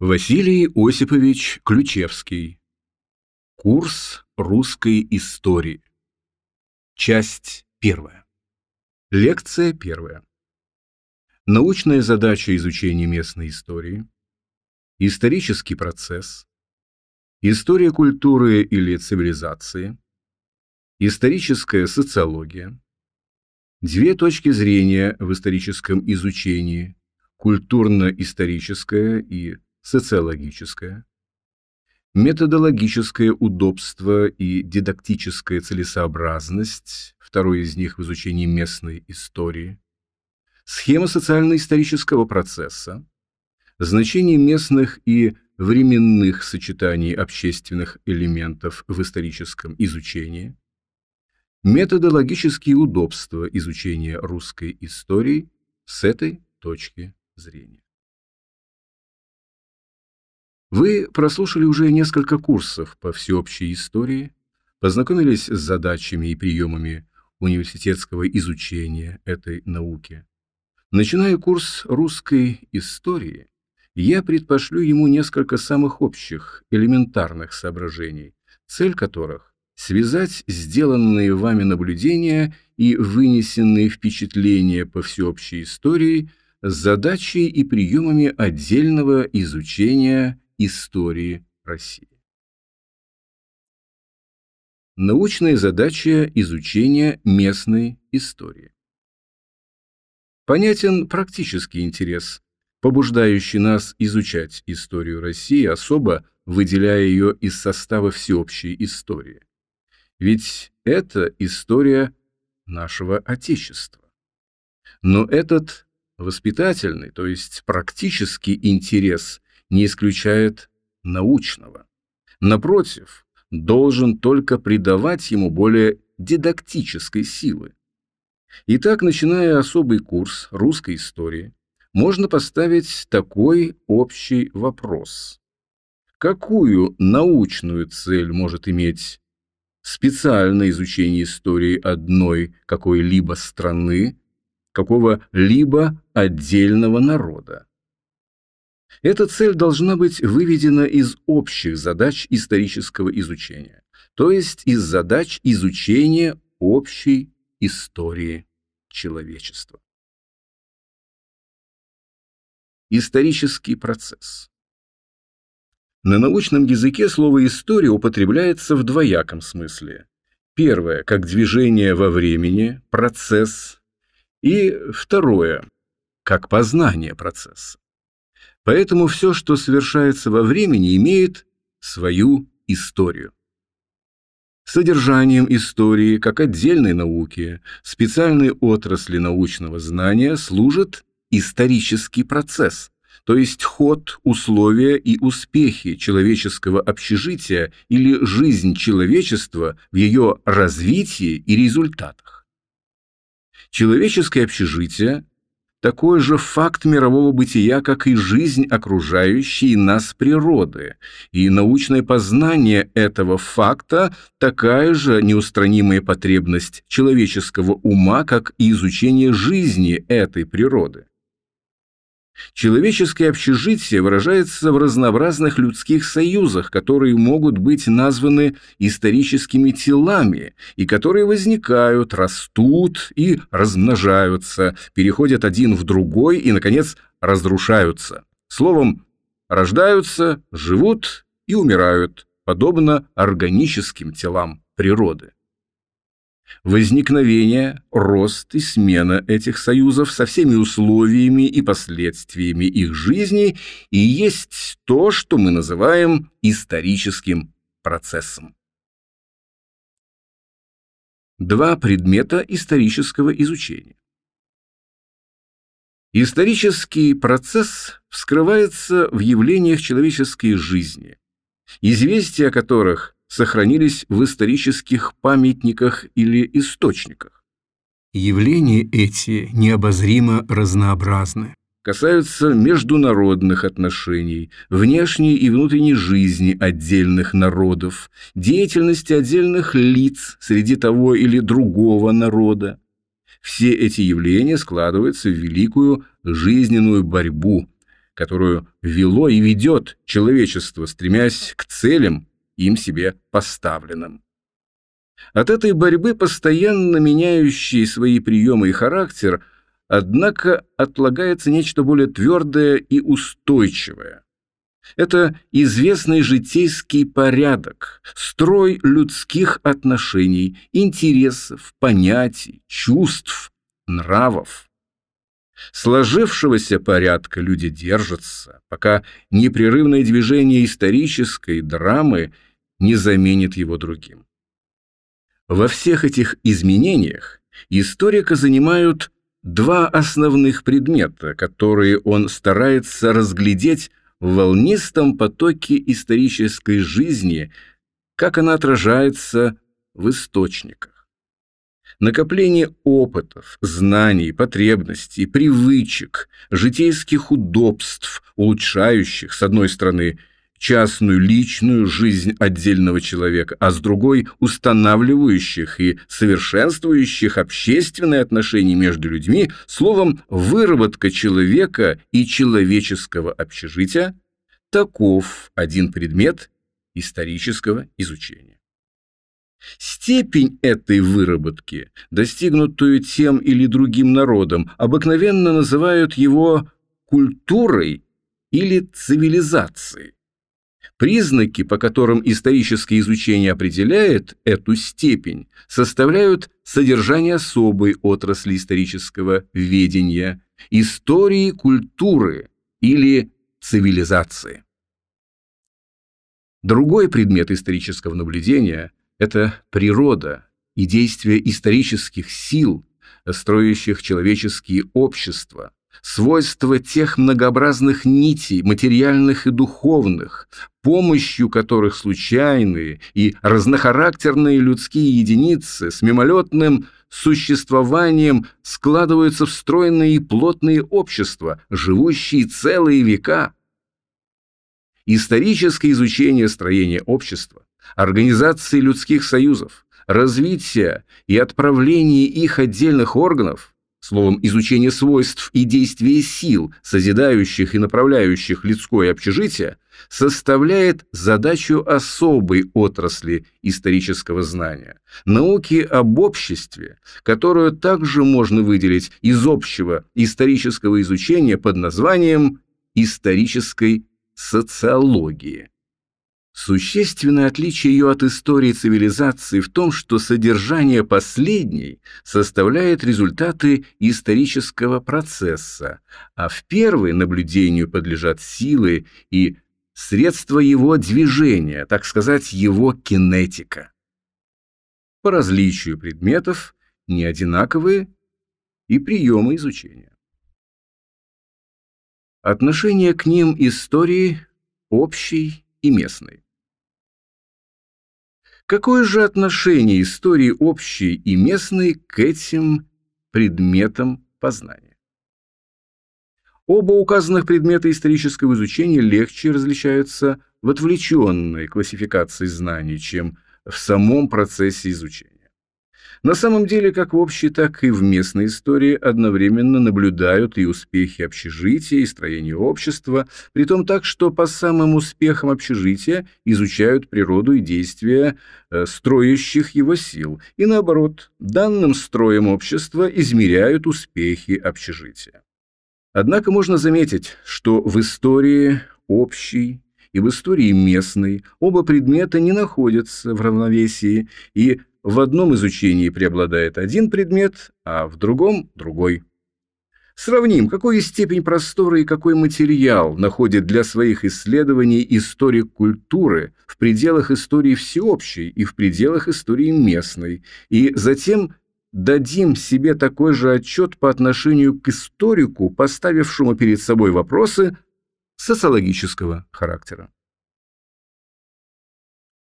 Василий Осипович Ключевский. Курс русской истории. Часть первая. Лекция первая. Научная задача изучения местной истории. Исторический процесс. История культуры или цивилизации. Историческая социология. Две точки зрения в историческом изучении. Культурно-историческое и социологическое, методологическое удобство и дидактическая целесообразность, второй из них в изучении местной истории, схема социально-исторического процесса, значение местных и временных сочетаний общественных элементов в историческом изучении, методологические удобства изучения русской истории с этой точки зрения. Вы прослушали уже несколько курсов по всеобщей истории, познакомились с задачами и приемами университетского изучения этой науки. Начиная курс русской истории, я предпошлю ему несколько самых общих, элементарных соображений, цель которых – связать сделанные вами наблюдения и вынесенные впечатления по всеобщей истории с задачей и приемами отдельного изучения истории России. Научная задача изучения местной истории. Понятен практический интерес, побуждающий нас изучать историю России, особо выделяя ее из состава всеобщей истории. Ведь это история нашего Отечества. Но этот воспитательный, то есть практический интерес не исключает научного. Напротив, должен только придавать ему более дидактической силы. Итак, начиная особый курс русской истории, можно поставить такой общий вопрос. Какую научную цель может иметь специальное изучение истории одной какой-либо страны, какого-либо отдельного народа? Эта цель должна быть выведена из общих задач исторического изучения, то есть из задач изучения общей истории человечества. Исторический процесс. На научном языке слово «история» употребляется в двояком смысле. Первое – как движение во времени, процесс, и второе – как познание процесса. Поэтому все, что совершается во времени, имеет свою историю. Содержанием истории, как отдельной науки, специальной отрасли научного знания служит исторический процесс, то есть ход, условия и успехи человеческого общежития или жизнь человечества в ее развитии и результатах. Человеческое общежитие такой же факт мирового бытия, как и жизнь окружающей нас природы, и научное познание этого факта такая же неустранимая потребность человеческого ума, как и изучение жизни этой природы. Человеческое общежитие выражается в разнообразных людских союзах, которые могут быть названы историческими телами и которые возникают, растут и размножаются, переходят один в другой и, наконец, разрушаются. Словом, рождаются, живут и умирают, подобно органическим телам природы. Возникновение, рост и смена этих союзов со всеми условиями и последствиями их жизни и есть то, что мы называем историческим процессом. Два предмета исторического изучения. Исторический процесс вскрывается в явлениях человеческой жизни, известия о которых сохранились в исторических памятниках или источниках. Явления эти необозримо разнообразны, касаются международных отношений, внешней и внутренней жизни отдельных народов, деятельности отдельных лиц среди того или другого народа. Все эти явления складываются в великую жизненную борьбу, которую вело и ведет человечество, стремясь к целям, им себе поставленным. От этой борьбы, постоянно меняющей свои приемы и характер, однако отлагается нечто более твердое и устойчивое. Это известный житейский порядок, строй людских отношений, интересов, понятий, чувств, нравов. Сложившегося порядка люди держатся, пока непрерывное движение исторической драмы не заменит его другим. Во всех этих изменениях историка занимают два основных предмета, которые он старается разглядеть в волнистом потоке исторической жизни, как она отражается в источниках. Накопление опытов, знаний, потребностей, привычек, житейских удобств, улучшающих, с одной стороны, частную личную жизнь отдельного человека, а с другой – устанавливающих и совершенствующих общественные отношения между людьми, словом, выработка человека и человеческого общежития – таков один предмет исторического изучения. Степень этой выработки, достигнутую тем или другим народом, обыкновенно называют его культурой или цивилизацией. Признаки, по которым историческое изучение определяет эту степень, составляют содержание особой отрасли исторического ведения – истории культуры или цивилизации. Другой предмет исторического наблюдения – это природа и действия исторических сил, строящих человеческие общества, свойства тех многообразных нитей, материальных и духовных, помощью которых случайные и разнохарактерные людские единицы с мимолетным существованием складываются в стройные и плотные общества, живущие целые века. Историческое изучение строения общества, организации людских союзов, развития и отправления их отдельных органов Словом, изучение свойств и действия сил, созидающих и направляющих людское общежитие, составляет задачу особой отрасли исторического знания – науки об обществе, которую также можно выделить из общего исторического изучения под названием исторической социологии. Существенное отличие ее от истории цивилизации в том, что содержание последней составляет результаты исторического процесса, а в первой наблюдению подлежат силы и средства его движения, так сказать, его кинетика. По различию предметов не одинаковые и приемы изучения. Отношение к ним истории общей и местной. Какое же отношение истории общей и местной к этим предметам познания? Оба указанных предмета исторического изучения легче различаются в отвлеченной классификации знаний, чем в самом процессе изучения. На самом деле, как в общей, так и в местной истории одновременно наблюдают и успехи общежития, и строения общества, при том так, что по самым успехам общежития изучают природу и действия э, строящих его сил, и наоборот, данным строем общества измеряют успехи общежития. Однако можно заметить, что в истории общей и в истории местной оба предмета не находятся в равновесии, и в одном изучении преобладает один предмет, а в другом – другой. Сравним, какую степень простора и какой материал находит для своих исследований историк культуры в пределах истории всеобщей и в пределах истории местной, и затем дадим себе такой же отчет по отношению к историку, поставившему перед собой вопросы социологического характера.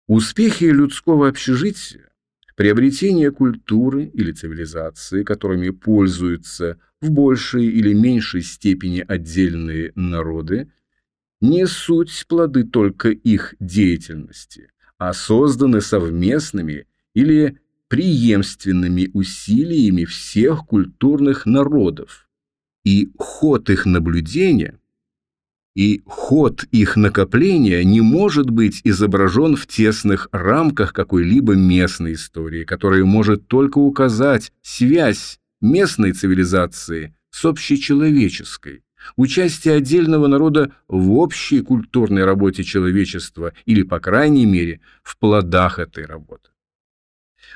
Успехи людского общежития Приобретение культуры или цивилизации, которыми пользуются в большей или меньшей степени отдельные народы, не суть плоды только их деятельности, а созданы совместными или преемственными усилиями всех культурных народов, и ход их наблюдения и ход их накопления не может быть изображен в тесных рамках какой-либо местной истории, которая может только указать связь местной цивилизации с общечеловеческой, участие отдельного народа в общей культурной работе человечества или, по крайней мере, в плодах этой работы.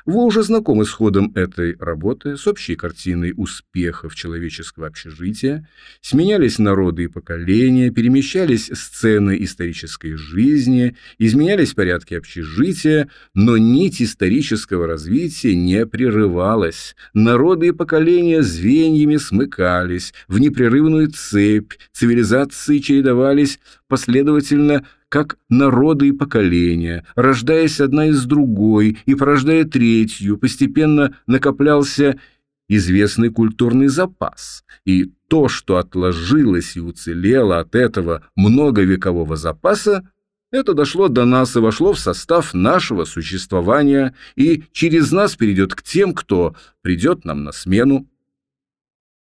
Вы уже знакомы с ходом этой работы, с общей картиной успехов человеческого общежития, сменялись народы и поколения, перемещались сцены исторической жизни, изменялись порядки общежития, но нить исторического развития не прерывалась. Народы и поколения звеньями смыкались в непрерывную цепь, цивилизации чередовались последовательно как народы и поколения, рождаясь одна из другой и порождая третью, постепенно накоплялся известный культурный запас, и то, что отложилось и уцелело от этого многовекового запаса, это дошло до нас и вошло в состав нашего существования и через нас перейдет к тем, кто придет нам на смену.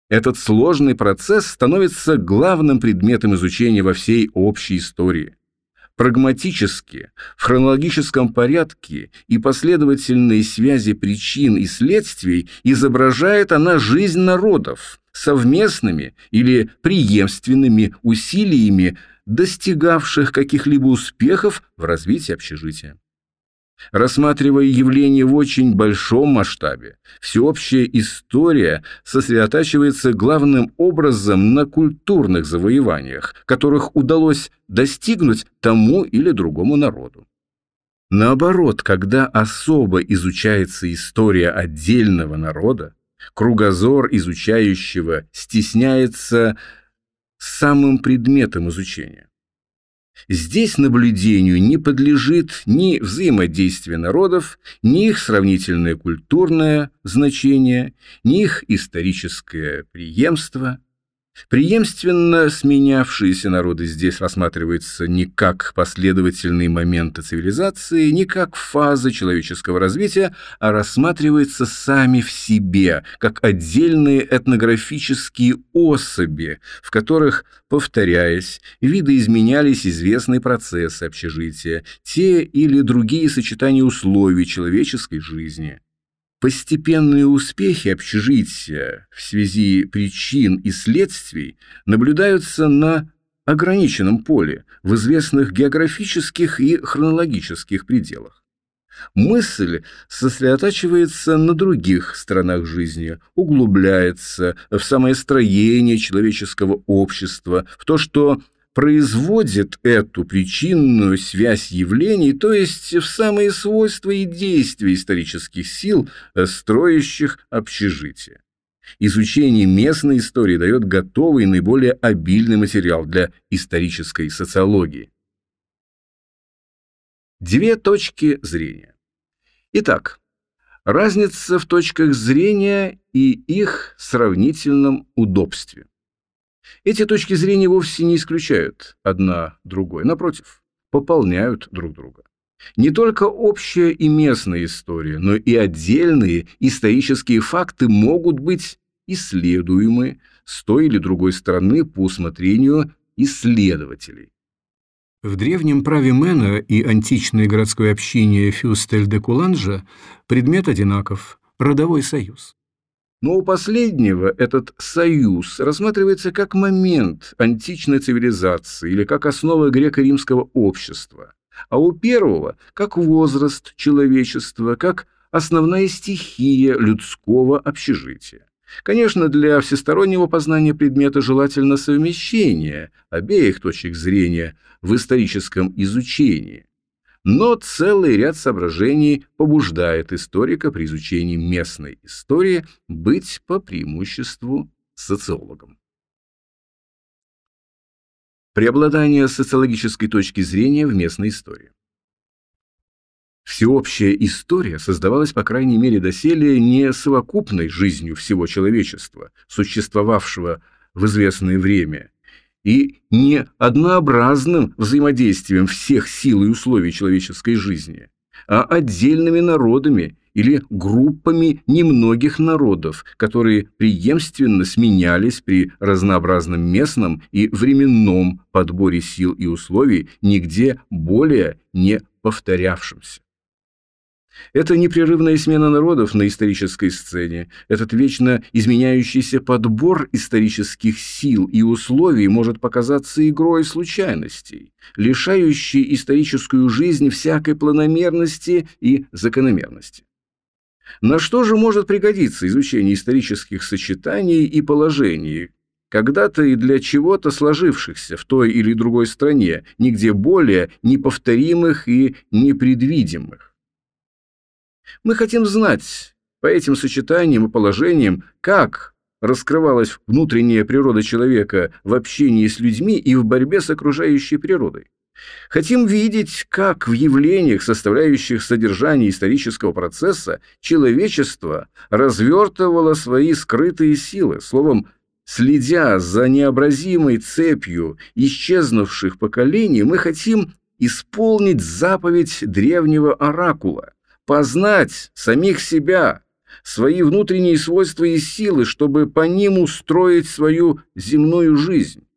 Этот сложный процесс становится главным предметом изучения во всей общей истории прагматически, в хронологическом порядке и последовательной связи причин и следствий изображает она жизнь народов совместными или преемственными усилиями, достигавших каких-либо успехов в развитии общежития. Рассматривая явление в очень большом масштабе, всеобщая история сосредотачивается главным образом на культурных завоеваниях, которых удалось достигнуть тому или другому народу. Наоборот, когда особо изучается история отдельного народа, кругозор изучающего стесняется самым предметом изучения. Здесь наблюдению не подлежит ни взаимодействие народов, ни их сравнительное культурное значение, ни их историческое преемство – Преемственно сменявшиеся народы здесь рассматриваются не как последовательные моменты цивилизации, не как фазы человеческого развития, а рассматриваются сами в себе, как отдельные этнографические особи, в которых, повторяясь, видоизменялись известные процессы общежития, те или другие сочетания условий человеческой жизни. Постепенные успехи общежития в связи причин и следствий наблюдаются на ограниченном поле, в известных географических и хронологических пределах. Мысль сосредотачивается на других сторонах жизни, углубляется в самое строение человеческого общества, в то, что производит эту причинную связь явлений, то есть в самые свойства и действия исторических сил, э, строящих общежитие. Изучение местной истории дает готовый наиболее обильный материал для исторической социологии. Две точки зрения. Итак, разница в точках зрения и их сравнительном удобстве. Эти точки зрения вовсе не исключают одна другой, напротив, пополняют друг друга. Не только общая и местная история, но и отдельные исторические факты могут быть исследуемы с той или другой стороны по усмотрению исследователей. В древнем праве Мэна и античной городской общине Фюстель де Куланжа предмет одинаков – родовой союз. Но у последнего этот союз рассматривается как момент античной цивилизации или как основа греко-римского общества, а у первого – как возраст человечества, как основная стихия людского общежития. Конечно, для всестороннего познания предмета желательно совмещение обеих точек зрения в историческом изучении. Но целый ряд соображений побуждает историка при изучении местной истории быть по преимуществу социологом. Преобладание социологической точки зрения в местной истории. Всеобщая история создавалась, по крайней мере, доселе не совокупной жизнью всего человечества, существовавшего в известное время, и не однообразным взаимодействием всех сил и условий человеческой жизни. а отдельными народами или группами немногих народов, которые преемственно сменялись при разнообразном местном и временном подборе сил и условий, нигде более не повторявшимся. Это непрерывная смена народов на исторической сцене, этот вечно изменяющийся подбор исторических сил и условий может показаться игрой случайностей, лишающей историческую жизнь всякой планомерности и закономерности. На что же может пригодиться изучение исторических сочетаний и положений, когда-то и для чего-то сложившихся в той или другой стране, нигде более неповторимых и непредвидимых? Мы хотим знать по этим сочетаниям и положениям, как раскрывалась внутренняя природа человека в общении с людьми и в борьбе с окружающей природой. Хотим видеть, как в явлениях, составляющих содержание исторического процесса, человечество развертывало свои скрытые силы, словом, следя за необразимой цепью исчезнувших поколений, мы хотим исполнить заповедь древнего оракула, познать самих себя, свои внутренние свойства и силы, чтобы по ним устроить свою земную жизнь.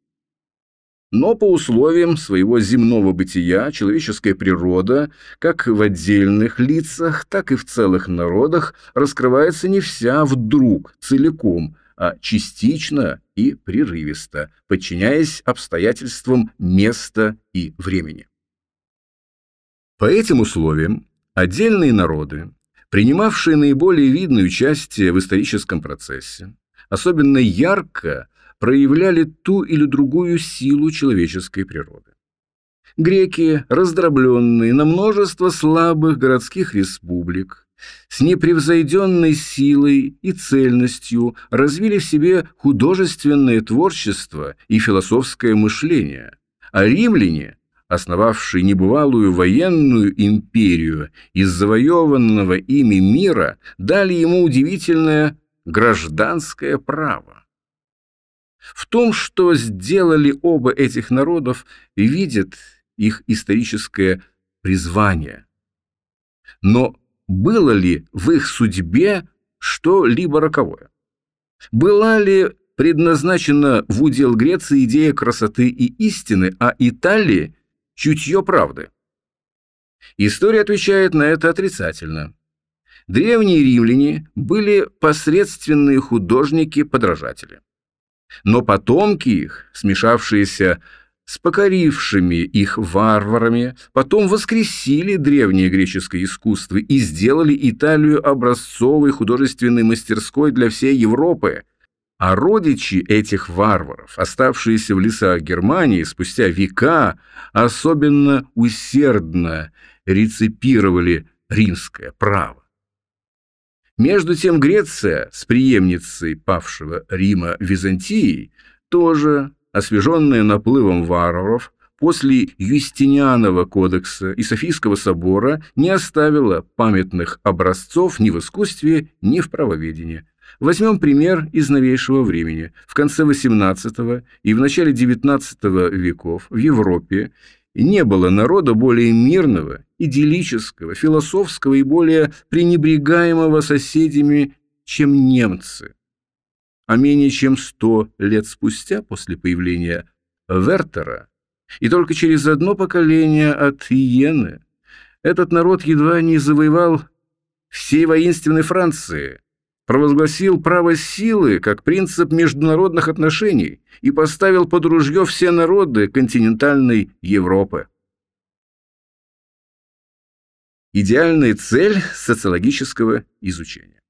Но по условиям своего земного бытия человеческая природа, как в отдельных лицах, так и в целых народах, раскрывается не вся вдруг, целиком, а частично и прерывисто, подчиняясь обстоятельствам места и времени. По этим условиям отдельные народы, принимавшие наиболее видное участие в историческом процессе, особенно ярко проявляли ту или другую силу человеческой природы. Греки, раздробленные на множество слабых городских республик, с непревзойденной силой и цельностью развили в себе художественное творчество и философское мышление, а римляне, основавшие небывалую военную империю из завоеванного ими мира, дали ему удивительное гражданское право. В том, что сделали оба этих народов, видит их историческое призвание. Но было ли в их судьбе что-либо роковое? Была ли предназначена в удел Греции идея красоты и истины, а Италии – чутье правды? История отвечает на это отрицательно. Древние римляне были посредственные художники-подражатели. Но потомки их, смешавшиеся с покорившими их варварами, потом воскресили древнее греческое искусство и сделали Италию образцовой художественной мастерской для всей Европы. А родичи этих варваров, оставшиеся в лесах Германии спустя века, особенно усердно реципировали римское право. Между тем Греция с преемницей павшего Рима Византией, тоже освеженная наплывом варваров, после Юстинианова кодекса и Софийского собора не оставила памятных образцов ни в искусстве, ни в правоведении. Возьмем пример из новейшего времени. В конце XVIII и в начале XIX веков в Европе не было народа более мирного, идиллического, философского и более пренебрегаемого соседями, чем немцы. А менее чем сто лет спустя после появления Вертера и только через одно поколение от Иены этот народ едва не завоевал всей воинственной Франции, провозгласил право силы как принцип международных отношений и поставил под ружье все народы континентальной Европы. Идеальная цель социологического изучения.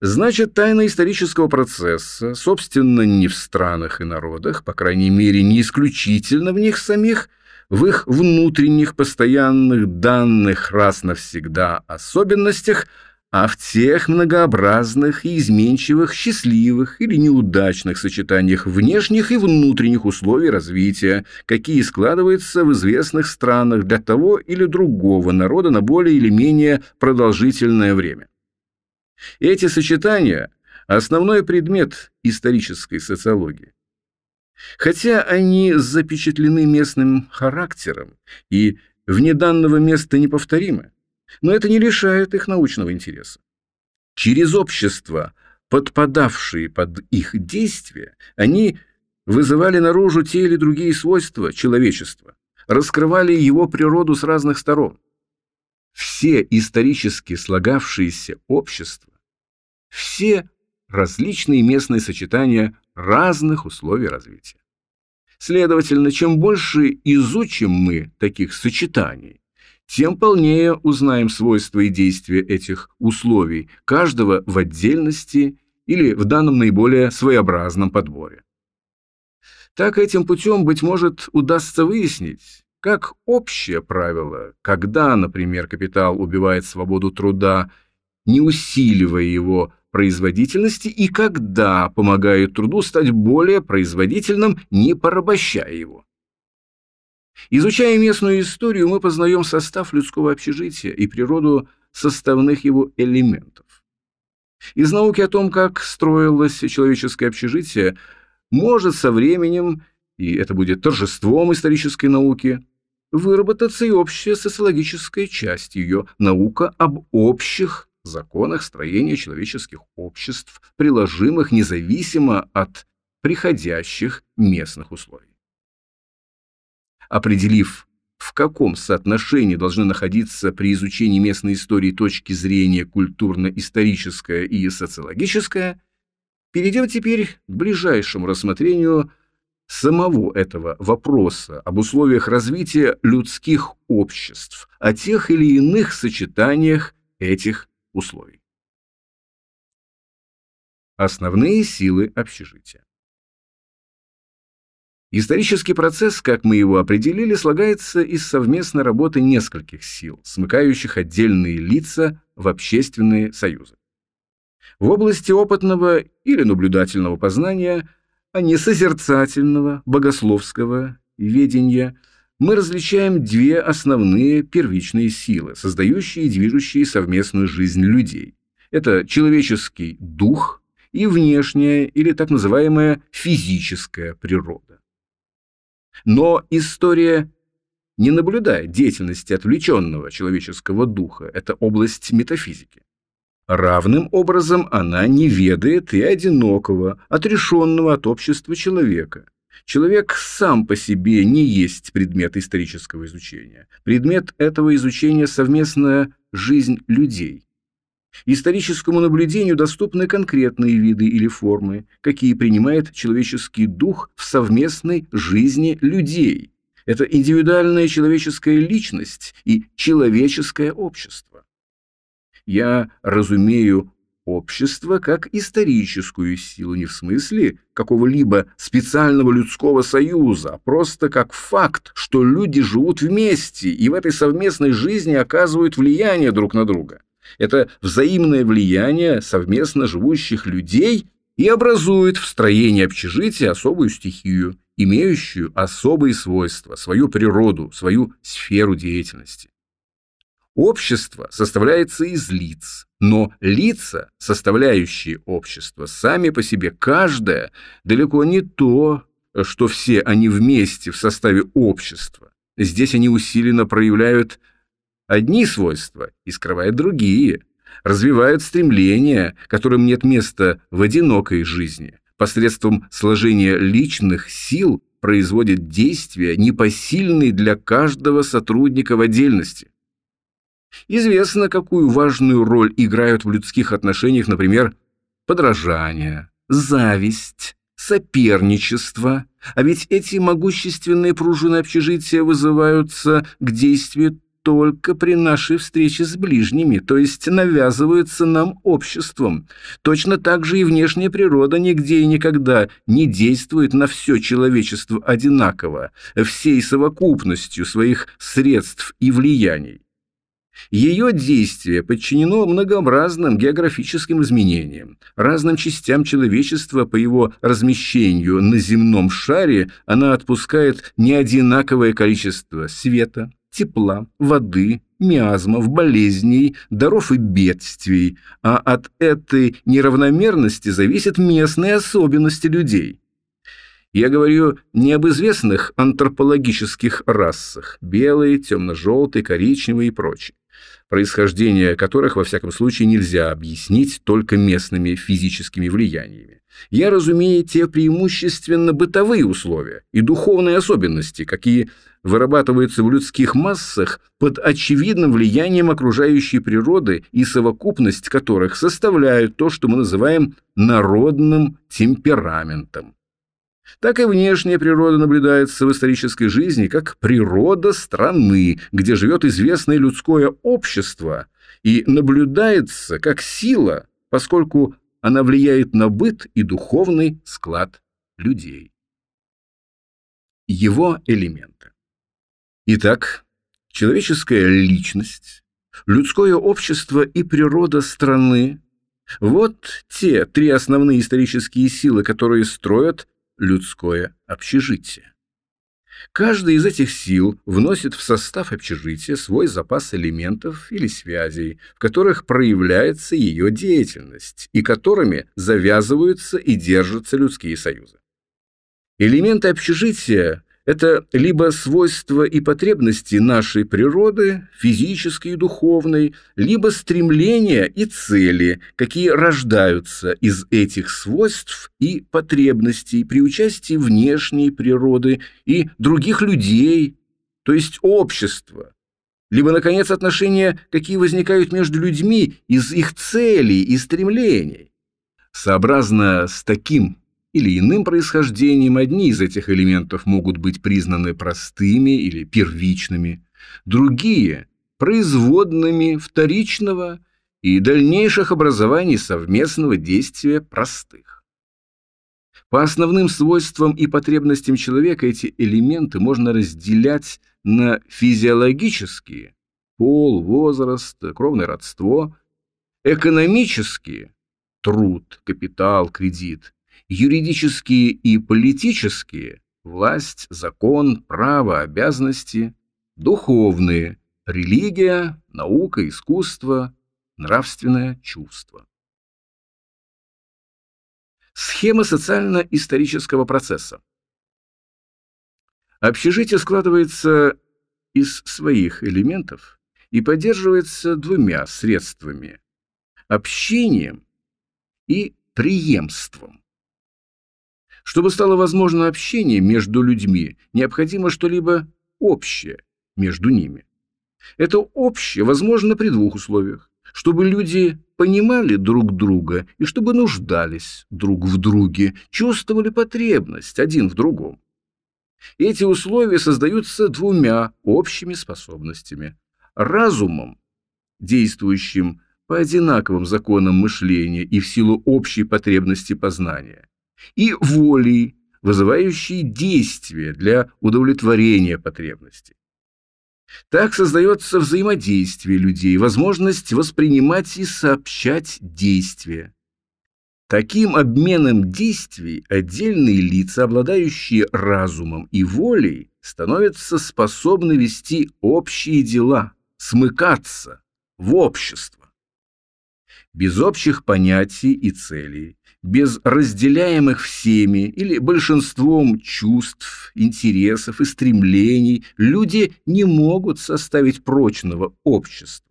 Значит, тайна исторического процесса, собственно, не в странах и народах, по крайней мере, не исключительно в них самих, в их внутренних постоянных данных раз навсегда особенностях – а в тех многообразных и изменчивых, счастливых или неудачных сочетаниях внешних и внутренних условий развития, какие складываются в известных странах для того или другого народа на более или менее продолжительное время. Эти сочетания – основной предмет исторической социологии. Хотя они запечатлены местным характером и вне данного места неповторимы, но это не лишает их научного интереса. Через общество, подпадавшие под их действия, они вызывали наружу те или другие свойства человечества, раскрывали его природу с разных сторон. Все исторически слагавшиеся общества, все различные местные сочетания разных условий развития. Следовательно, чем больше изучим мы таких сочетаний, тем полнее узнаем свойства и действия этих условий, каждого в отдельности или в данном наиболее своеобразном подборе. Так этим путем, быть может, удастся выяснить, как общее правило, когда, например, капитал убивает свободу труда, не усиливая его производительности, и когда помогает труду стать более производительным, не порабощая его. Изучая местную историю, мы познаем состав людского общежития и природу составных его элементов. Из науки о том, как строилось человеческое общежитие, может со временем, и это будет торжеством исторической науки, выработаться и общая социологическая часть ее, наука об общих законах строения человеческих обществ, приложимых независимо от приходящих местных условий. Определив, в каком соотношении должны находиться при изучении местной истории точки зрения культурно-историческая и социологическая, Перейдем теперь к ближайшему рассмотрению самого этого вопроса об условиях развития людских обществ, о тех или иных сочетаниях этих условий. Основные силы общежития. Исторический процесс, как мы его определили, слагается из совместной работы нескольких сил, смыкающих отдельные лица в общественные союзы. В области опытного или наблюдательного познания, а не созерцательного, богословского ведения, мы различаем две основные первичные силы, создающие и движущие совместную жизнь людей. Это человеческий дух и внешняя или так называемая физическая природа. Но история не наблюдает деятельности отвлеченного человеческого духа, это область метафизики. Равным образом она не ведает и одинокого, отрешенного от общества человека. Человек сам по себе не есть предмет исторического изучения. Предмет этого изучения – совместная жизнь людей. Историческому наблюдению доступны конкретные виды или формы, какие принимает человеческий дух в совместной жизни людей. Это индивидуальная человеческая личность и человеческое общество я разумею общество как историческую силу не в смысле какого-либо специального людского союза, а просто как факт, что люди живут вместе и в этой совместной жизни оказывают влияние друг на друга. Это взаимное влияние совместно живущих людей и образует в строении общежития особую стихию, имеющую особые свойства, свою природу, свою сферу деятельности. Общество составляется из лиц, но лица, составляющие общество, сами по себе каждое далеко не то, что все они вместе в составе общества. Здесь они усиленно проявляют одни свойства и скрывают другие, развивают стремления, которым нет места в одинокой жизни, посредством сложения личных сил производят действия, непосильные для каждого сотрудника в отдельности. Известно, какую важную роль играют в людских отношениях, например, подражание, зависть, соперничество. А ведь эти могущественные пружины общежития вызываются к действию только при нашей встрече с ближними, то есть навязываются нам обществом. Точно так же и внешняя природа нигде и никогда не действует на все человечество одинаково, всей совокупностью своих средств и влияний. Ее действие подчинено многообразным географическим изменениям. Разным частям человечества по его размещению на земном шаре она отпускает неодинаковое количество света, тепла, воды, миазмов, болезней, даров и бедствий, а от этой неравномерности зависят местные особенности людей. Я говорю не об известных антропологических расах – белые, темно-желтые, коричневые и прочие, происхождение которых, во всяком случае, нельзя объяснить только местными физическими влияниями. Я разумею те преимущественно бытовые условия и духовные особенности, какие вырабатываются в людских массах под очевидным влиянием окружающей природы и совокупность которых составляют то, что мы называем народным темпераментом. Так и внешняя природа наблюдается в исторической жизни как природа страны, где живет известное людское общество, и наблюдается как сила, поскольку она влияет на быт и духовный склад людей. Его элементы. Итак, человеческая личность, людское общество и природа страны – вот те три основные исторические силы, которые строят людское общежитие. Каждая из этих сил вносит в состав общежития свой запас элементов или связей, в которых проявляется ее деятельность и которыми завязываются и держатся людские союзы. Элементы общежития это либо свойства и потребности нашей природы, физической и духовной, либо стремления и цели, какие рождаются из этих свойств и потребностей при участии внешней природы и других людей, то есть общества, либо, наконец, отношения, какие возникают между людьми из их целей и стремлений. Сообразно с таким или иным происхождением одни из этих элементов могут быть признаны простыми или первичными, другие – производными вторичного и дальнейших образований совместного действия простых. По основным свойствам и потребностям человека эти элементы можно разделять на физиологические – пол, возраст, кровное родство, экономические – труд, капитал, кредит юридические и политические – власть, закон, право, обязанности, духовные – религия, наука, искусство, нравственное чувство. Схема социально-исторического процесса. Общежитие складывается из своих элементов и поддерживается двумя средствами – общением и преемством. Чтобы стало возможно общение между людьми, необходимо что-либо общее между ними. Это общее возможно при двух условиях. Чтобы люди понимали друг друга и чтобы нуждались друг в друге, чувствовали потребность один в другом. Эти условия создаются двумя общими способностями. Разумом, действующим по одинаковым законам мышления и в силу общей потребности познания, и волей, вызывающей действия для удовлетворения потребностей. Так создается взаимодействие людей, возможность воспринимать и сообщать действия. Таким обменом действий отдельные лица, обладающие разумом и волей, становятся способны вести общие дела, смыкаться в общество. Без общих понятий и целей, без разделяемых всеми или большинством чувств, интересов и стремлений люди не могут составить прочного общества.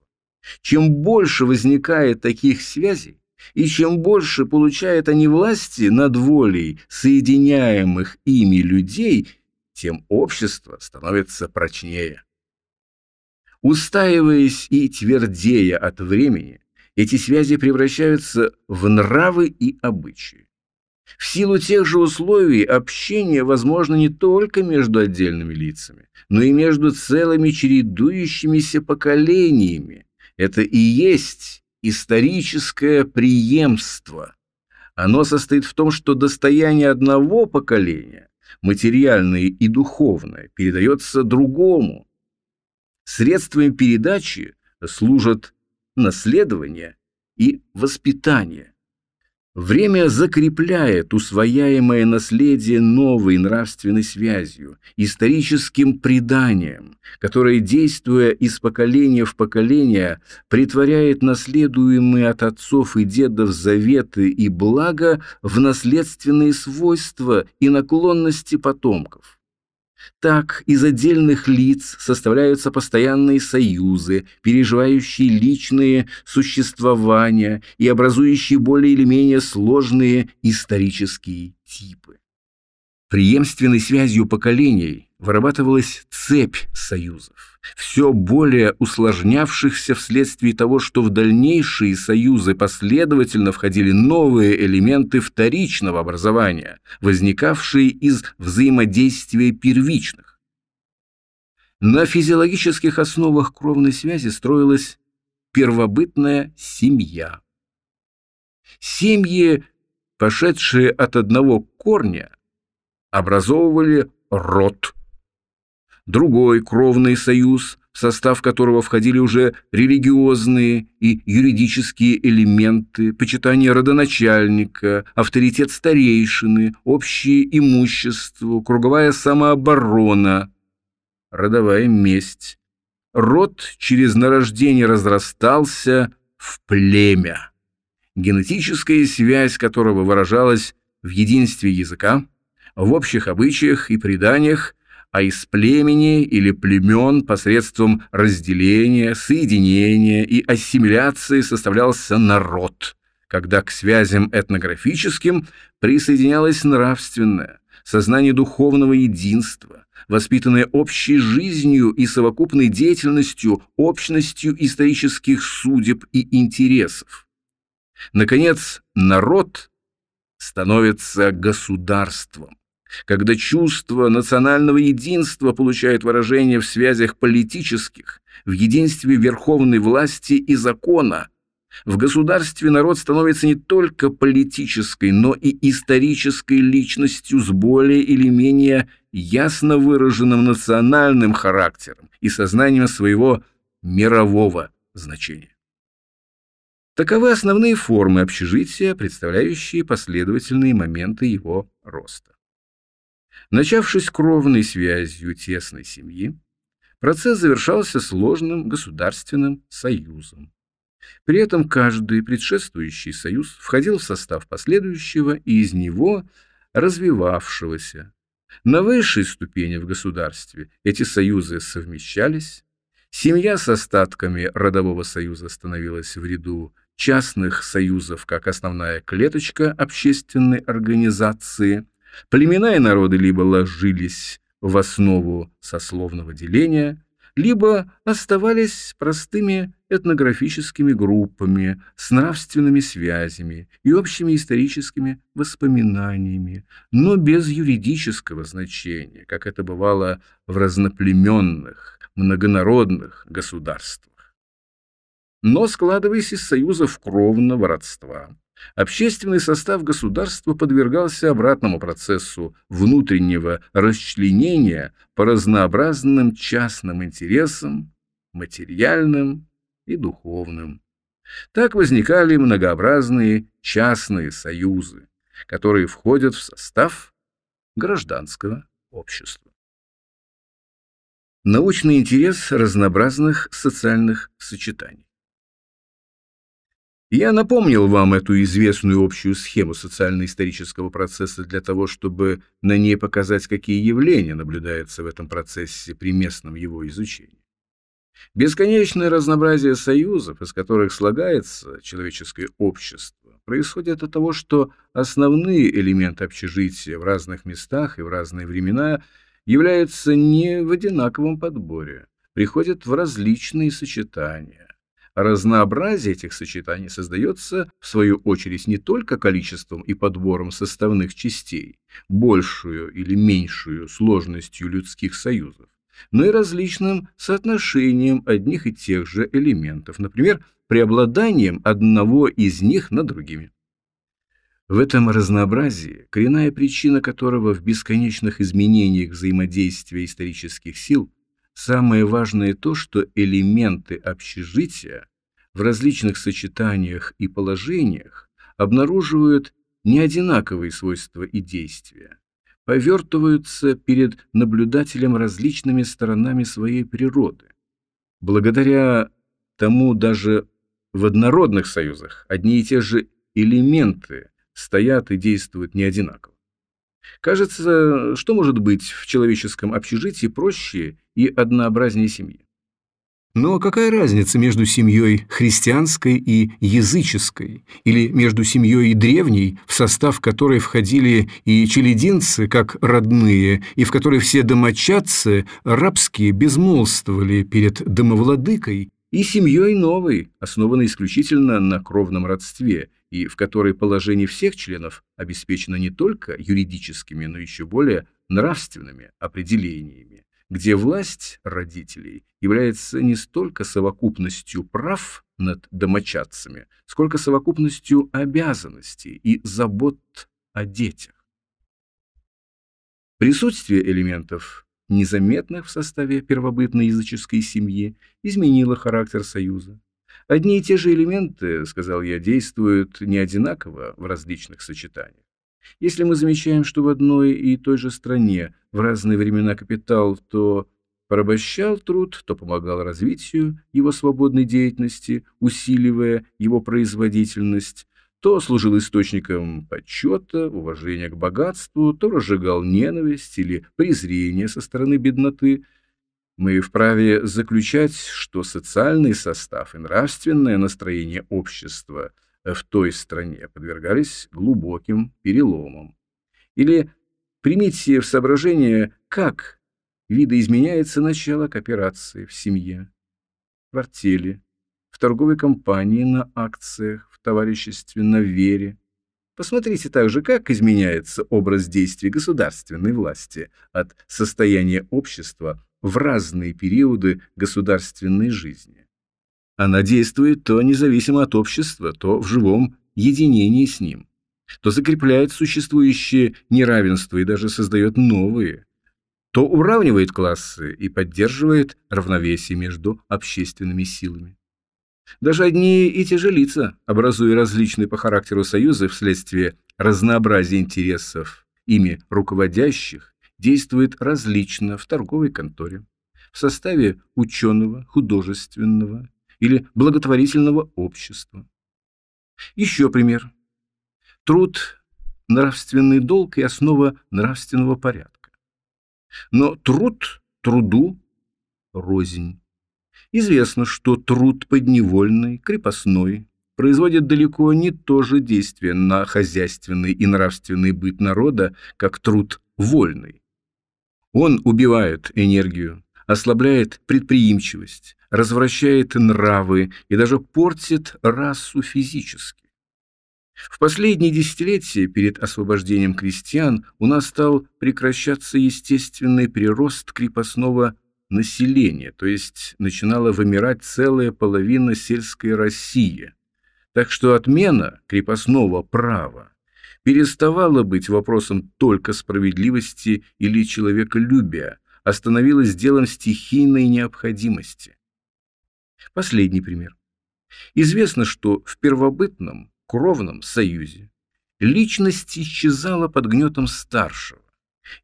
Чем больше возникает таких связей, и чем больше получают они власти над волей соединяемых ими людей, тем общество становится прочнее. Устаиваясь и твердея от времени, эти связи превращаются в нравы и обычаи. В силу тех же условий общение возможно не только между отдельными лицами, но и между целыми чередующимися поколениями. Это и есть историческое преемство. Оно состоит в том, что достояние одного поколения, материальное и духовное, передается другому. Средствами передачи служат наследование и воспитание. Время закрепляет усвояемое наследие новой нравственной связью, историческим преданием, которое, действуя из поколения в поколение, притворяет наследуемые от отцов и дедов заветы и блага в наследственные свойства и наклонности потомков. Так из отдельных лиц составляются постоянные союзы, переживающие личные существования и образующие более или менее сложные исторические типы. Преемственной связью поколений вырабатывалась цепь союзов, все более усложнявшихся вследствие того, что в дальнейшие союзы последовательно входили новые элементы вторичного образования, возникавшие из взаимодействия первичных. На физиологических основах кровной связи строилась первобытная семья. Семьи, пошедшие от одного корня, образовывали род другой кровный союз, в состав которого входили уже религиозные и юридические элементы, почитание родоначальника, авторитет старейшины, общее имущество, круговая самооборона, родовая месть. Род через нарождение разрастался в племя, генетическая связь которого выражалась в единстве языка, в общих обычаях и преданиях, а из племени или племен посредством разделения, соединения и ассимиляции составлялся народ, когда к связям этнографическим присоединялось нравственное, сознание духовного единства, воспитанное общей жизнью и совокупной деятельностью, общностью исторических судеб и интересов. Наконец, народ становится государством когда чувство национального единства получает выражение в связях политических, в единстве верховной власти и закона, в государстве народ становится не только политической, но и исторической личностью с более или менее ясно выраженным национальным характером и сознанием своего мирового значения. Таковы основные формы общежития, представляющие последовательные моменты его роста. Начавшись кровной связью тесной семьи, процесс завершался сложным государственным союзом. При этом каждый предшествующий союз входил в состав последующего и из него развивавшегося. На высшей ступени в государстве эти союзы совмещались, семья с остатками родового союза становилась в ряду частных союзов как основная клеточка общественной организации – Племена и народы либо ложились в основу сословного деления, либо оставались простыми этнографическими группами с нравственными связями и общими историческими воспоминаниями, но без юридического значения, как это бывало в разноплеменных, многонародных государствах. Но складываясь из союзов кровного родства, Общественный состав государства подвергался обратному процессу внутреннего расчленения по разнообразным частным интересам, материальным и духовным. Так возникали многообразные частные союзы, которые входят в состав гражданского общества. Научный интерес разнообразных социальных сочетаний. Я напомнил вам эту известную общую схему социально-исторического процесса для того, чтобы на ней показать, какие явления наблюдаются в этом процессе при местном его изучении. Бесконечное разнообразие союзов, из которых слагается человеческое общество, происходит от того, что основные элементы общежития в разных местах и в разные времена являются не в одинаковом подборе, приходят в различные сочетания Разнообразие этих сочетаний создается, в свою очередь, не только количеством и подбором составных частей, большую или меньшую сложностью людских союзов, но и различным соотношением одних и тех же элементов, например, преобладанием одного из них над другими. В этом разнообразии, коренная причина которого в бесконечных изменениях взаимодействия исторических сил – Самое важное то, что элементы общежития в различных сочетаниях и положениях обнаруживают неодинаковые свойства и действия, повертываются перед наблюдателем различными сторонами своей природы. Благодаря тому даже в однородных союзах одни и те же элементы стоят и действуют не одинаково. Кажется, что может быть в человеческом общежитии проще и однообразнее семьи? Но какая разница между семьей христианской и языческой, или между семьей древней, в состав которой входили и челединцы, как родные, и в которой все домочадцы рабские безмолвствовали перед домовладыкой, и семьей новой, основанной исключительно на кровном родстве, и в которой положение всех членов обеспечено не только юридическими, но еще более нравственными определениями, где власть родителей является не столько совокупностью прав над домочадцами, сколько совокупностью обязанностей и забот о детях. Присутствие элементов незаметных в составе первобытной языческой семьи, изменила характер союза. Одни и те же элементы, сказал я, действуют не одинаково в различных сочетаниях. Если мы замечаем, что в одной и той же стране в разные времена капитал то порабощал труд, то помогал развитию его свободной деятельности, усиливая его производительность, то служил источником почета, уважения к богатству, то разжигал ненависть или презрение со стороны бедноты. Мы вправе заключать, что социальный состав и нравственное настроение общества в той стране подвергались глубоким переломам. Или примите в соображение, как видоизменяется начало кооперации в семье, в артели, в торговой компании на акциях, товариществе вере. Посмотрите также, как изменяется образ действий государственной власти от состояния общества в разные периоды государственной жизни. Она действует то независимо от общества, то в живом единении с ним, то закрепляет существующие неравенства и даже создает новые, то уравнивает классы и поддерживает равновесие между общественными силами. Даже одни и те же лица, образуя различные по характеру союзы вследствие разнообразия интересов, ими руководящих, действуют различно в торговой конторе, в составе ученого, художественного или благотворительного общества. Еще пример. Труд – нравственный долг и основа нравственного порядка. Но труд труду рознь. Известно, что труд подневольный, крепостной, производит далеко не то же действие на хозяйственный и нравственный быт народа, как труд вольный. Он убивает энергию, ослабляет предприимчивость, развращает нравы и даже портит расу физически. В последние десятилетия перед освобождением крестьян у нас стал прекращаться естественный прирост крепостного населения, то есть начинала вымирать целая половина сельской России. Так что отмена крепостного права переставала быть вопросом только справедливости или человеколюбия, а становилась делом стихийной необходимости. Последний пример. Известно, что в первобытном кровном союзе личность исчезала под гнетом старшего,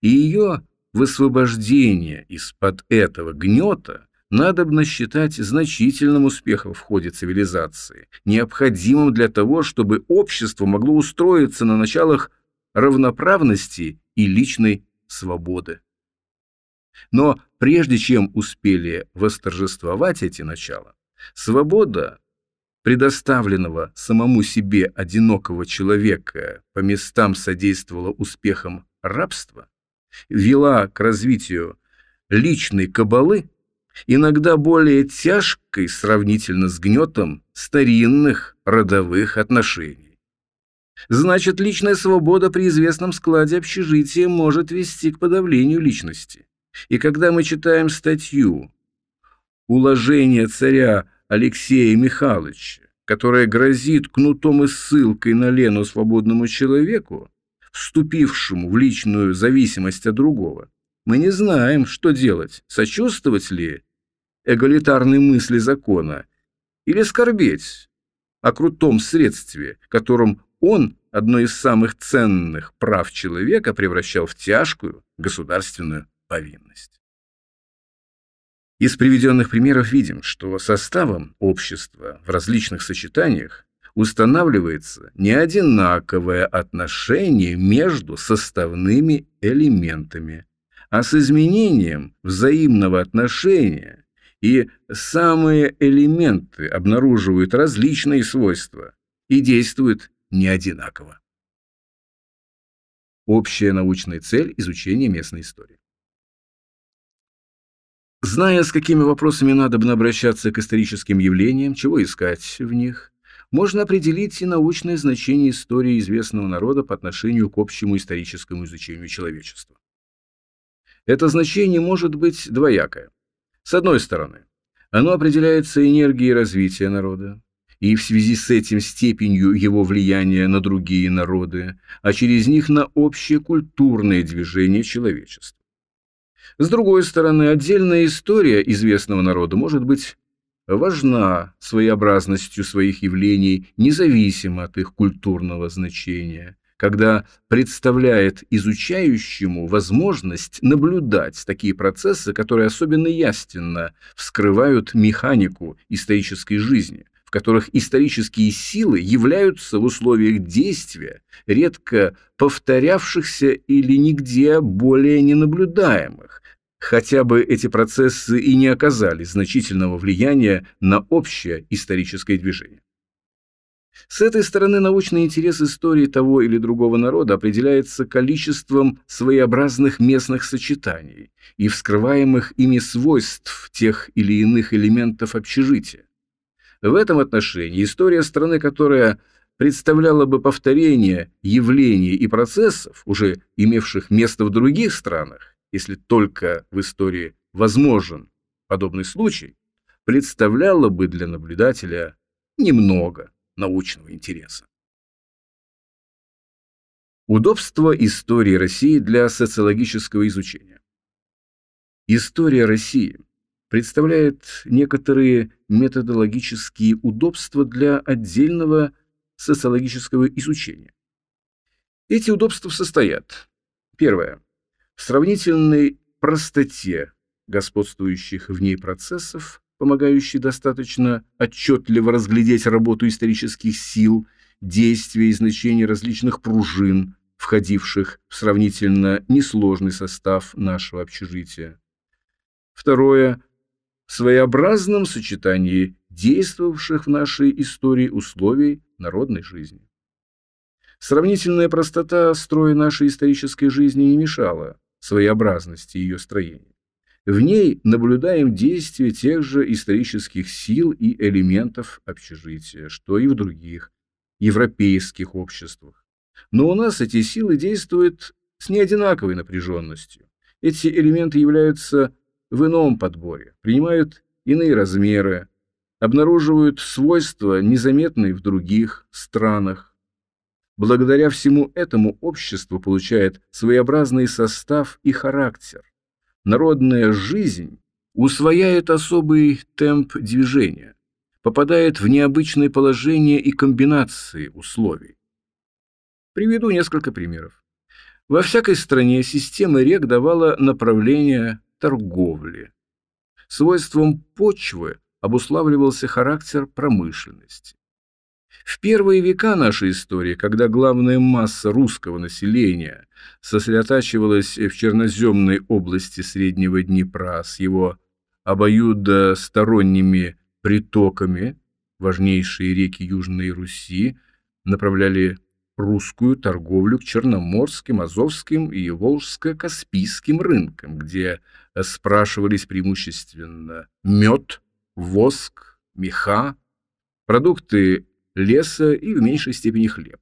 и ее высвобождение из-под этого гнета надобно считать значительным успехом в ходе цивилизации, необходимым для того, чтобы общество могло устроиться на началах равноправности и личной свободы. Но прежде чем успели восторжествовать эти начала, свобода, предоставленного самому себе одинокого человека по местам содействовала успехам рабства, вела к развитию личной кабалы, иногда более тяжкой сравнительно с гнетом старинных родовых отношений. Значит, личная свобода при известном складе общежития может вести к подавлению личности. И когда мы читаем статью «Уложение царя Алексея Михайловича», которая грозит кнутом и ссылкой на Лену свободному человеку, вступившему в личную зависимость от другого, мы не знаем, что делать, сочувствовать ли эгалитарной мысли закона или скорбеть о крутом средстве, которым он одно из самых ценных прав человека превращал в тяжкую государственную повинность. Из приведенных примеров видим, что составом общества в различных сочетаниях устанавливается неодинаковое отношение между составными элементами, а с изменением взаимного отношения и самые элементы обнаруживают различные свойства и действуют не одинаково. Общая научная цель изучения местной истории. Зная, с какими вопросами надо бы обращаться к историческим явлениям, чего искать в них, можно определить и научное значение истории известного народа по отношению к общему историческому изучению человечества. Это значение может быть двоякое. С одной стороны, оно определяется энергией развития народа, и в связи с этим степенью его влияния на другие народы, а через них на общее культурное движение человечества. С другой стороны, отдельная история известного народа может быть важна своеобразностью своих явлений, независимо от их культурного значения, когда представляет изучающему возможность наблюдать такие процессы, которые особенно ясно вскрывают механику исторической жизни, в которых исторические силы являются в условиях действия, редко повторявшихся или нигде более ненаблюдаемых, хотя бы эти процессы и не оказали значительного влияния на общее историческое движение. С этой стороны научный интерес истории того или другого народа определяется количеством своеобразных местных сочетаний и вскрываемых ими свойств тех или иных элементов общежития. В этом отношении история страны, которая представляла бы повторение явлений и процессов, уже имевших место в других странах, если только в истории возможен подобный случай, представляла бы для наблюдателя немного научного интереса. Удобство истории России для социологического изучения. История России представляет некоторые методологические удобства для отдельного социологического изучения. Эти удобства состоят. Первое сравнительной простоте господствующих в ней процессов, помогающей достаточно отчетливо разглядеть работу исторических сил, действия и значения различных пружин, входивших в сравнительно несложный состав нашего общежития. Второе – в своеобразном сочетании действовавших в нашей истории условий народной жизни. Сравнительная простота строя нашей исторической жизни не мешала своеобразности ее строения. В ней наблюдаем действие тех же исторических сил и элементов общежития, что и в других европейских обществах. Но у нас эти силы действуют с неодинаковой напряженностью. Эти элементы являются в ином подборе, принимают иные размеры, обнаруживают свойства, незаметные в других странах, Благодаря всему этому общество получает своеобразный состав и характер. Народная жизнь усвояет особый темп движения, попадает в необычные положения и комбинации условий. Приведу несколько примеров. Во всякой стране система рек давала направление торговли. Свойством почвы обуславливался характер промышленности. В первые века нашей истории, когда главная масса русского населения сосредотачивалась в черноземной области Среднего Днепра с его обоюдосторонними притоками, важнейшие реки Южной Руси направляли русскую торговлю к черноморским, азовским и волжско-каспийским рынкам, где спрашивались преимущественно мед, воск, меха, продукты леса и в меньшей степени хлеб.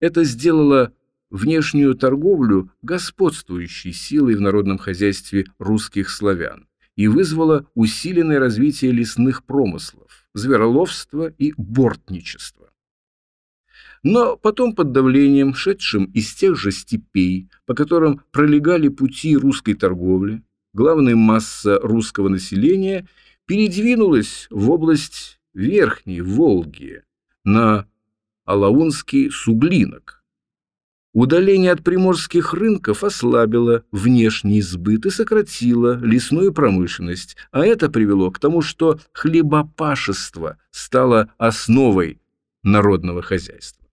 Это сделало внешнюю торговлю господствующей силой в народном хозяйстве русских славян и вызвало усиленное развитие лесных промыслов, звероловства и бортничества. Но потом под давлением, шедшим из тех же степей, по которым пролегали пути русской торговли, главная масса русского населения передвинулась в область Верхней Волги, на алаунский суглинок. Удаление от приморских рынков ослабило внешний сбыт и сократило лесную промышленность, а это привело к тому, что хлебопашество стало основой народного хозяйства.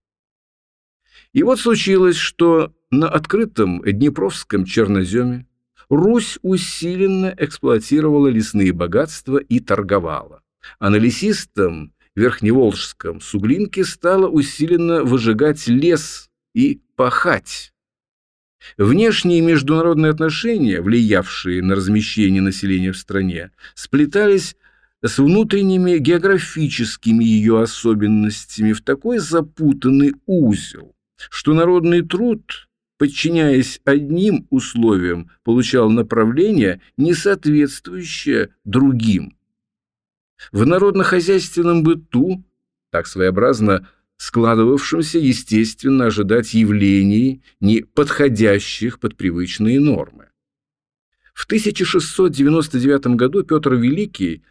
И вот случилось, что на открытом Днепровском черноземе Русь усиленно эксплуатировала лесные богатства и торговала, а на лесистом Верхневолжском Суглинке стала усиленно выжигать лес и пахать. Внешние международные отношения, влиявшие на размещение населения в стране, сплетались с внутренними географическими ее особенностями в такой запутанный узел, что народный труд, подчиняясь одним условиям, получал направление, не соответствующее другим. В народно-хозяйственном быту, так своеобразно складывавшемся, естественно, ожидать явлений, не подходящих под привычные нормы. В 1699 году Петр Великий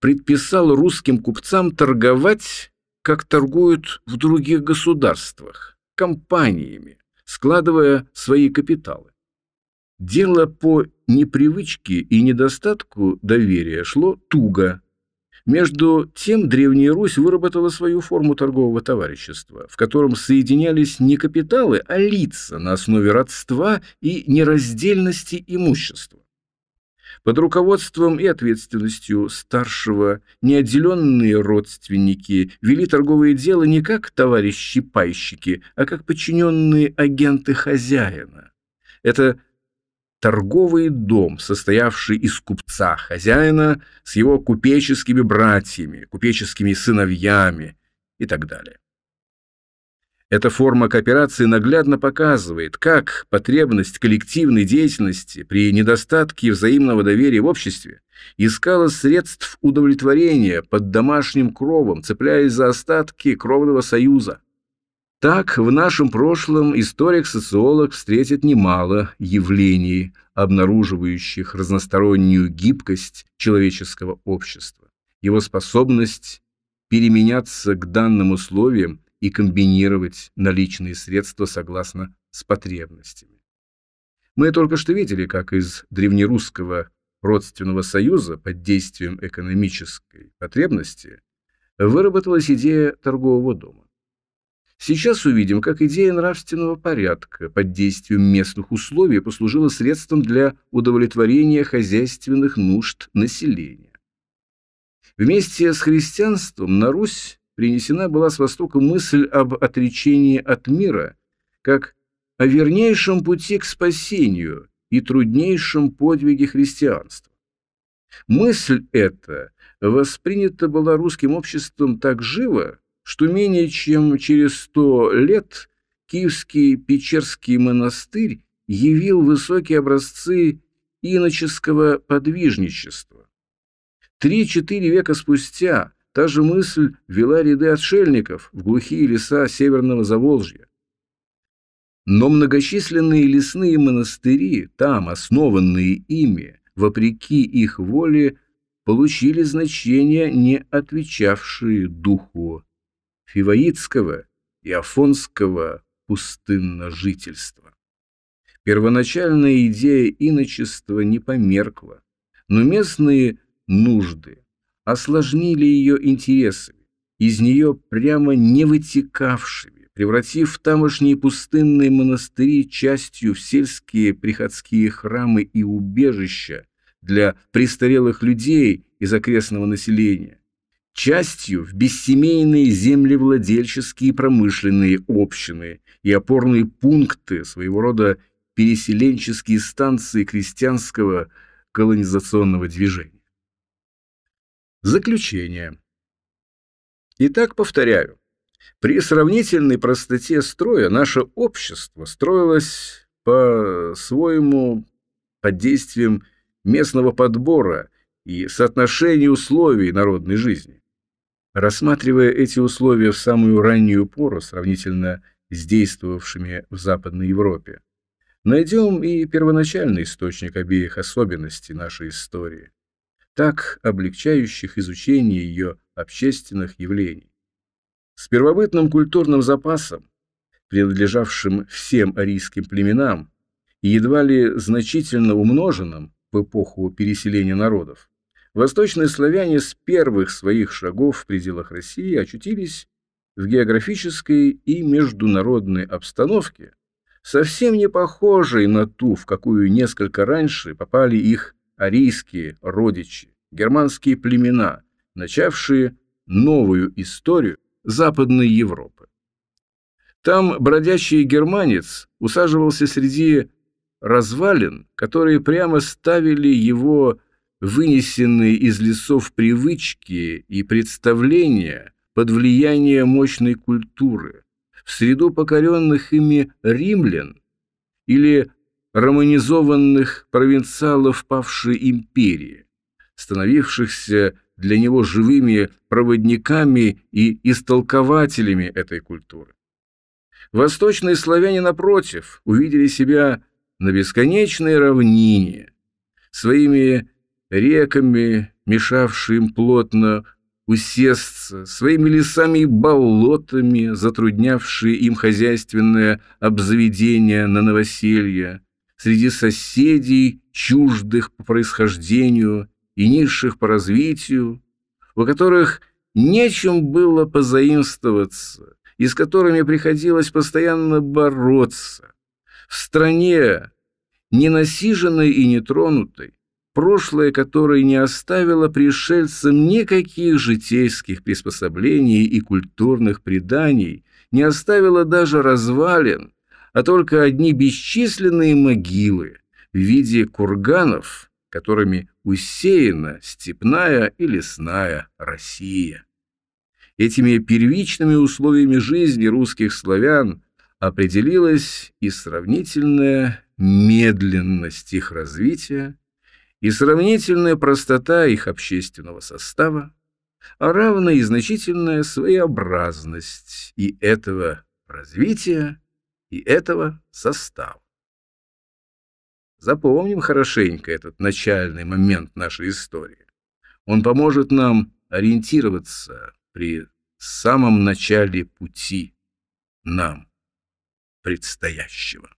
предписал русским купцам торговать, как торгуют в других государствах, компаниями, складывая свои капиталы. Дело по непривычке и недостатку доверия шло туго, между тем Древняя Русь выработала свою форму торгового товарищества, в котором соединялись не капиталы, а лица на основе родства и нераздельности имущества. Под руководством и ответственностью старшего неотделенные родственники вели торговые дела не как товарищи-пайщики, а как подчиненные агенты хозяина. Это торговый дом, состоявший из купца, хозяина с его купеческими братьями, купеческими сыновьями и так далее. Эта форма кооперации наглядно показывает, как потребность коллективной деятельности при недостатке взаимного доверия в обществе искала средств удовлетворения под домашним кровом, цепляясь за остатки кровного союза. Так, в нашем прошлом историк-социолог встретит немало явлений, обнаруживающих разностороннюю гибкость человеческого общества, его способность переменяться к данным условиям и комбинировать наличные средства согласно с потребностями. Мы только что видели, как из древнерусского родственного союза под действием экономической потребности выработалась идея торгового дома. Сейчас увидим, как идея нравственного порядка под действием местных условий послужила средством для удовлетворения хозяйственных нужд населения. Вместе с христианством на Русь принесена была с Востока мысль об отречении от мира, как о вернейшем пути к спасению и труднейшем подвиге христианства. Мысль эта воспринята была русским обществом так живо, что менее чем через сто лет Киевский Печерский монастырь явил высокие образцы иноческого подвижничества. Три-четыре века спустя та же мысль вела ряды отшельников в глухие леса Северного Заволжья. Но многочисленные лесные монастыри, там основанные ими, вопреки их воле, получили значения, не отвечавшие духу фиваитского и афонского пустынножительства. Первоначальная идея иночества не померкла, но местные нужды осложнили ее интересами, из нее прямо не вытекавшими, превратив тамошние пустынные монастыри частью в сельские приходские храмы и убежища для престарелых людей из окрестного населения, частью в бессемейные землевладельческие промышленные общины и опорные пункты, своего рода переселенческие станции крестьянского колонизационного движения. Заключение. Итак, повторяю, при сравнительной простоте строя наше общество строилось по-своему под действием местного подбора и соотношения условий народной жизни. Рассматривая эти условия в самую раннюю пору, сравнительно с действовавшими в Западной Европе, найдем и первоначальный источник обеих особенностей нашей истории, так облегчающих изучение ее общественных явлений. С первобытным культурным запасом, принадлежавшим всем арийским племенам и едва ли значительно умноженным в эпоху переселения народов, восточные славяне с первых своих шагов в пределах России очутились в географической и международной обстановке, совсем не похожей на ту, в какую несколько раньше попали их арийские родичи, германские племена, начавшие новую историю Западной Европы. Там бродячий германец усаживался среди развалин, которые прямо ставили его вынесенные из лесов привычки и представления под влияние мощной культуры, в среду покоренных ими римлян или романизованных провинциалов павшей империи, становившихся для него живыми проводниками и истолкователями этой культуры. Восточные славяне, напротив, увидели себя на бесконечной равнине, своими реками, мешавшим плотно усесться, своими лесами и болотами, затруднявшие им хозяйственное обзаведение на новоселье, среди соседей, чуждых по происхождению и низших по развитию, у которых нечем было позаимствоваться и с которыми приходилось постоянно бороться. В стране, ненасиженной и нетронутой, прошлое которой не оставило пришельцам никаких житейских приспособлений и культурных преданий, не оставило даже развалин, а только одни бесчисленные могилы в виде курганов, которыми усеяна степная и лесная Россия. Этими первичными условиями жизни русских славян определилась и сравнительная медленность их развития, и сравнительная простота их общественного состава, а равно и значительная своеобразность и этого развития, и этого состава. Запомним хорошенько этот начальный момент нашей истории. Он поможет нам ориентироваться при самом начале пути нам предстоящего.